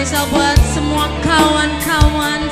spesial buat semua kawan-kawan.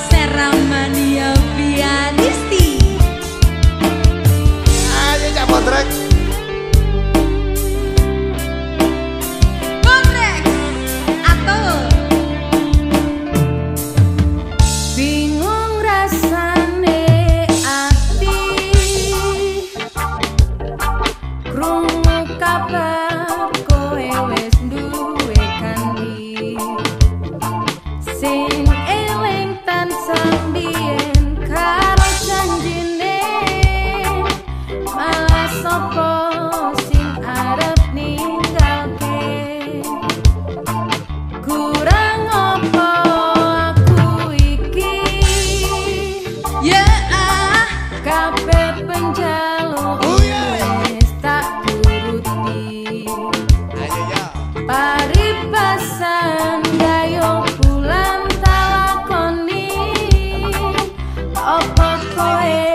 for.